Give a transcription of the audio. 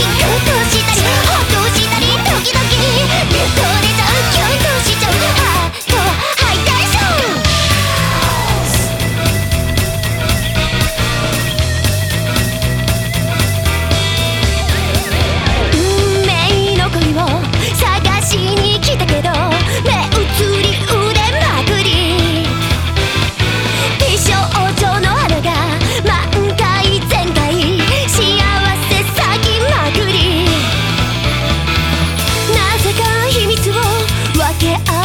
Thank you. け合